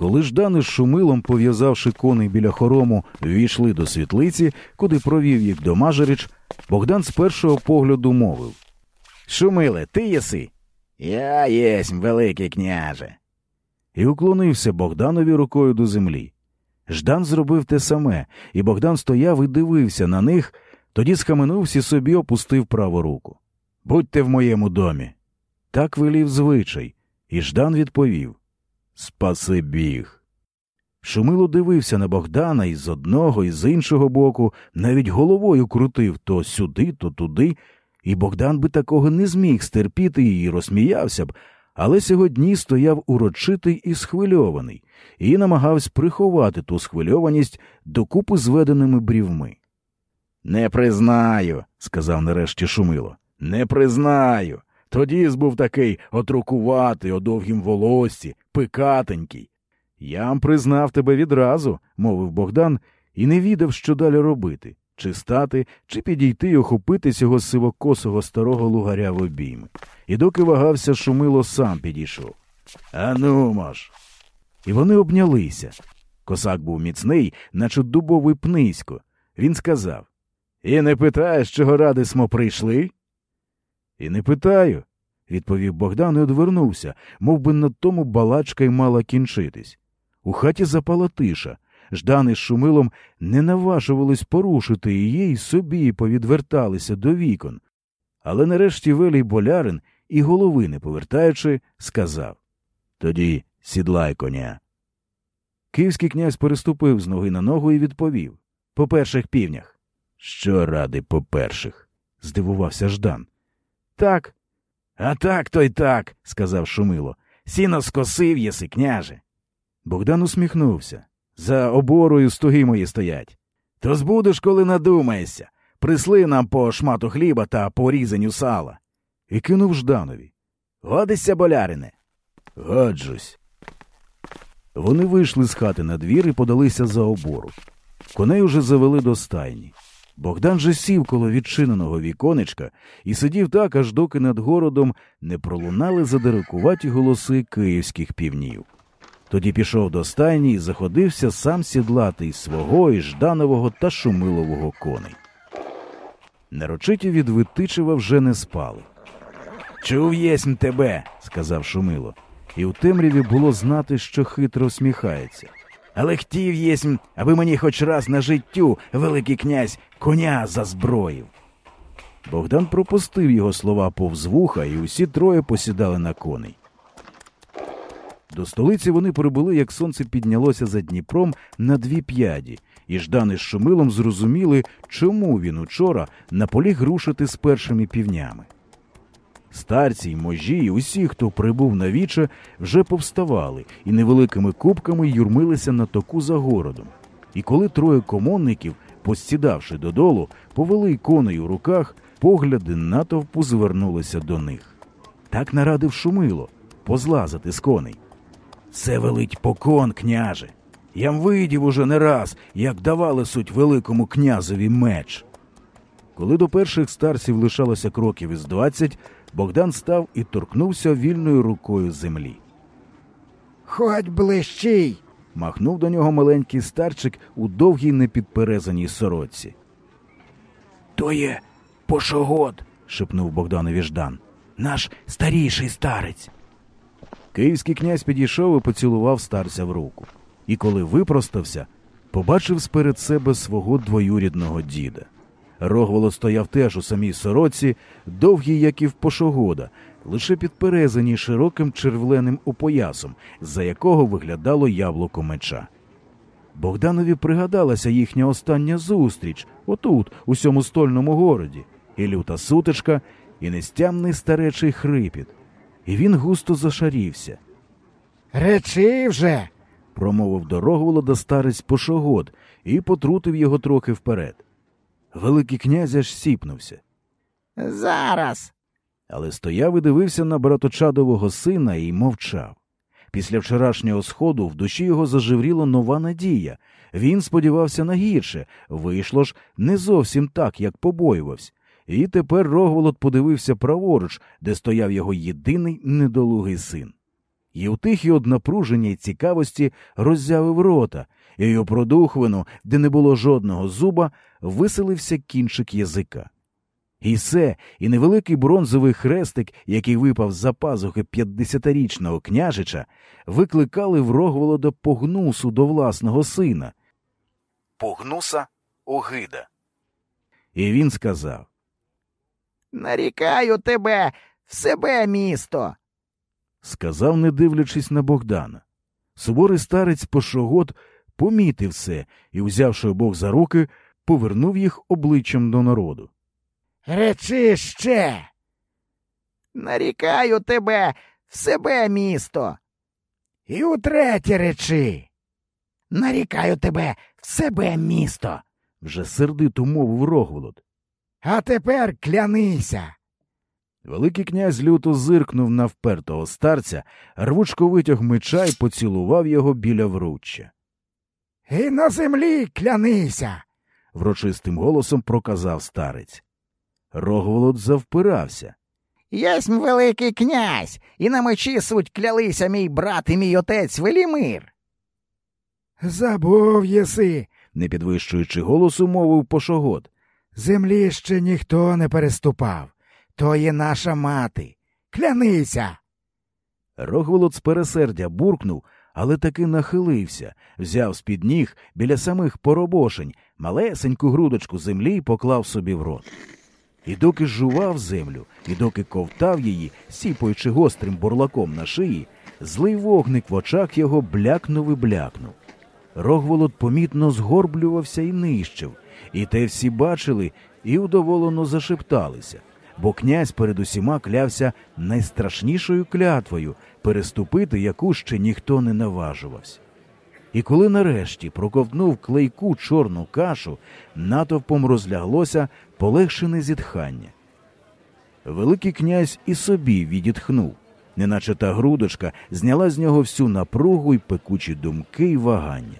Коли Ждан із Шумилом, пов'язавши коней біля хорому, ввійшли до світлиці, куди провів їх до Мажерич, Богдан з першого погляду мовив Шумиле, ти єси? Я єсмь, великий княже. І уклонився Богданові рукою до землі. Ждан зробив те саме, і Богдан стояв і дивився на них, тоді схаменувся і собі опустив праву руку. Будьте в моєму домі. Так велів звичай, і Ждан відповів Спаси біг. Шумило дивився на Богдана і з одного, і з іншого боку, навіть головою крутив то сюди, то туди, і Богдан би такого не зміг стерпіти і розсміявся б, але сьогодні стояв урочитий і схвильований, і намагався приховати ту схвильованість докупи зведеними брівми. Не признаю, сказав нарешті Шумило. Не признаю. Тоді був такий отрукуватий, о довгім волоссі, пикатенький. Я м признав тебе відразу, мовив Богдан, і не відав, що далі робити чи стати, чи підійти й охопити цього сивокосого старого лугаря в обійми. І доки вагався, шумило, сам підійшов. Ану мож. І вони обнялися. Косак був міцний, наче дубовий пнисько. Він сказав І не питаєш, чого ради смо прийшли? І не питаю, відповів Богдан і одвернувся, мов би на тому балачка й мала кінчитись. У хаті запала тиша. Ждан із Шумилом не наважувались порушити її й собі повідверталися до вікон. Але нарешті велій болярин і голови не повертаючи, сказав Тоді сідлай коня. Київський князь переступив з ноги на ногу і відповів По перших півнях. Що ради по перших? здивувався Ждан. Так. А так то й так, сказав Шумило. Сіно скосив єси, княже. Богдан усміхнувся. За оборою стоги мої стоять. То збудеш, коли надумаєшся. Присли нам по шмату хліба та по різанню сала. І кинув Жданові. Годишся, болярине? Годжусь. Вони вийшли з хати на двір і подалися за обору. Коней уже завели до стайні. Богдан же сів коло відчиненого віконечка і сидів так, аж доки над городом не пролунали задирикуваті голоси київських півнів. Тоді пішов до стайні і заходився сам сідлати із свого і Жданового та Шумилового коней. Нарочиті від Витичева вже не спали. Чув єсмь тебе, сказав Шумило, і у темряві було знати, що хитро сміхається. Але хтів єсмь, аби мені хоч раз на життю Великий князь коня зазброїв. Богдан пропустив його слова повз вуха, і усі троє посідали на коней. До столиці вони прибули, як сонце піднялося за Дніпром на дві п'яді, і Ждан із Шумилом зрозуміли, чому він учора наполіг рушити з першими півнями. Старці й можі, і усі, хто прибув на віче, вже повставали і невеликими кубками юрмилися на току за городом. І коли троє комонників, постідавши додолу, повели коней у руках, погляди натовпу звернулися до них. Так нарадив Шумило позлазити з коней. Це велить покон, княже. Ям видів уже не раз, як давали суть великому князеві меч. Коли до перших старців лишалося кроків із двадцять, Богдан став і торкнувся вільною рукою землі. Ходь ближчий. махнув до нього маленький старчик у довгій непідперезаній сорочці. То є пошогод, шепнув Богданові Ждан. Наш старіший старець. Київський князь підійшов і поцілував старця в руку. І коли випростався, побачив сперед себе свого двоюрідного діда. Рогволод стояв теж у самій сороці, довгий, як і в пошогода, лише підперезаний широким червленим опоясом, за якого виглядало яблуко меча. Богданові пригадалася їхня остання зустріч отут, у сьому стольному городі, і люта сутичка, і нестямний старечий хрипіт. І він густо зашарівся. Речи вже. промовив до Рогволода старець пошогод і потрутив його трохи вперед. Великий князь аж сіпнувся, Зараз. але стояв і дивився на браточадового сина і мовчав. Після вчорашнього сходу в душі його зажевріла нова надія. Він сподівався на гірше, вийшло ж не зовсім так, як побоювався. І тепер Рогволод подивився праворуч, де стояв його єдиний недолугий син. І у тихій од напруження й цікавості роззявив рота, і у продухвину, де не було жодного зуба, виселився кінчик язика. І все, і невеликий бронзовий хрестик, який випав з-за пазухи п'ятдесятирічного княжича, викликали в Рогволода погнусу до власного сина. Погнуса огида. І він сказав Нарікаю тебе в себе місто. сказав, не дивлячись на Богдана. Суворий старець Пошогод помітив все і, взявши обох за руки, повернув їх обличчям до народу. Речи ще. Нарікаю тебе в себе місто. І утретє речи. Нарікаю тебе в себе місто. Вже сердито мовив Рогволод. А тепер клянися. Великий князь люто зиркнув на впертого старця, рвучко витяг меча й поцілував його біля вруччя. І на землі клянися. Врочистим голосом проказав старець. Рогволод завпирався. Єсмь великий князь, і на мечі суть клялися мій брат і мій отець Велімир. Забув єси, Не підвищуючи голосу, мовив Пошогод. землі ще ніхто не переступав. То є наша мати. Клянися. Рогволод з пересердя буркнув, але таки нахилився, взяв з-під ніг біля самих поробошень малесеньку грудочку землі й поклав собі в рот. І доки жував землю, і доки ковтав її, сіпаючи гострим бурлаком на шиї, злий вогник в очах його блякнув і блякнув. Рогволод помітно згорблювався і нищив, і те всі бачили і удоволено зашепталися, бо князь перед усіма клявся найстрашнішою клятвою, переступити яку ще ніхто не наважувався. І коли нарешті проковтнув клейку чорну кашу, натовпом розляглося полегшене зітхання. Великий князь і собі відітхнув, неначе та грудочка зняла з нього всю напругу й пекучі думки й вагання.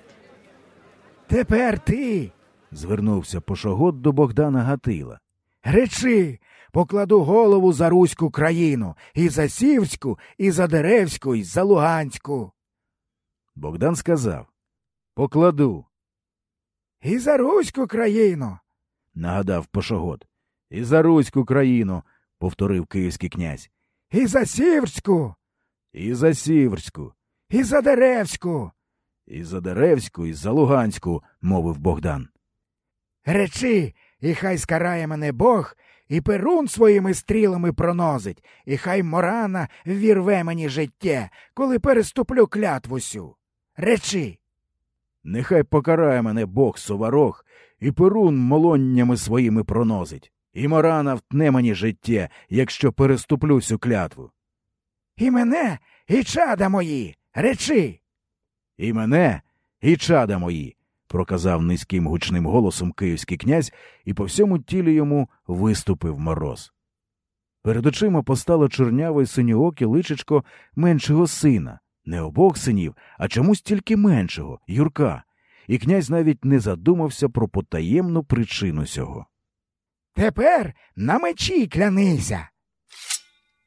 Тепер ти. Звернувся пошогод до Богдана Гатила. Речи, покладу голову за Руську країну, і за Сівську, і за Деревську, і за Луганську. Богдан сказав Покладу, І за Руську країну. нагадав пошогод. І за Руську країну, повторив київський князь. І за Сіверську, І за Сіверську, і за Деревську. і за Деревську, і за Луганську, мовив Богдан. Речи, і хай скарає мене Бог, і перун своїми стрілами пронозить, і хай морана ввірве мені життя, коли переступлю клятву сю. Речи. Нехай покарає мене Бог соварох, і перун молоннями своїми пронозить, і морана втне мені життя, якщо переступлю всю клятву. І мене, і чада мої. Речи. І мене, і чада мої, проказав низьким гучним голосом київський князь, і по всьому тілі йому виступив мороз. Перед очима постало чорняве й синьооке личечко меншого сина, не обох синів, а чомусь тільки меншого, Юрка, і князь навіть не задумався про потаємну причину сього. Тепер на мечі клянися.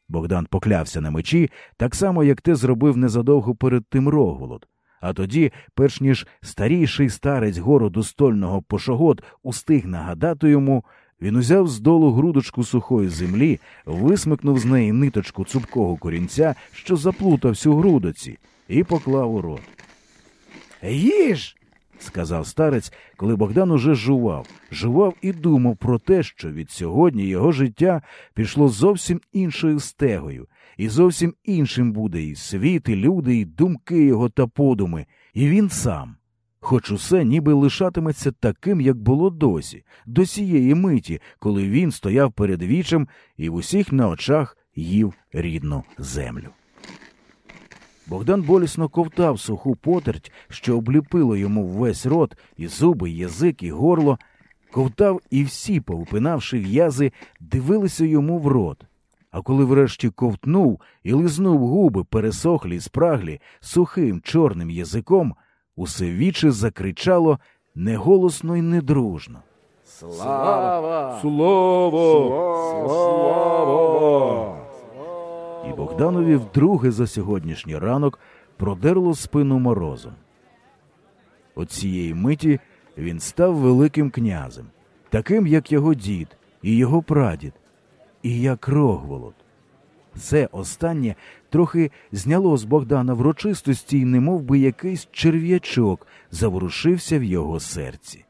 Богдан поклявся на мечі, так само, як те зробив незадовго перед тим Рогволод. А тоді, перш ніж старіший старець городу стольного пошогод устиг нагадати йому, він узяв з долу грудочку сухої землі, висмикнув з неї ниточку цупкого корінця, що заплутався у грудоці, і поклав у рот. Їж. сказав старець, коли Богдан уже жував, жував і думав про те, що від сьогодні його життя пішло зовсім іншою стегою, і зовсім іншим буде і світ, і люди, і думки його та подуми, і він сам. Хоч усе ніби лишатиметься таким, як було досі, до сієї миті, коли він стояв перед вічем і в усіх на очах їв рідну землю. Богдан болісно ковтав суху потерть, що обліпило йому весь рот, і зуби, і язик, і горло. Ковтав, і всі, повпинавши в'язи, дивилися йому в рот. А коли врешті ковтнув і лизнув губи, пересохлі й спраглі, сухим чорним язиком, усе віче закричало неголосно й недружно. Слава! Слово! Слава! І Богданові вдруге за сьогоднішній ранок продерло спину морозом. От цієї миті він став великим князем, таким, як його дід і його прадід, і як Рогволод. Це останнє трохи зняло з Богдана врочистості, і немов би якийсь черв'ячок заворушився в його серці.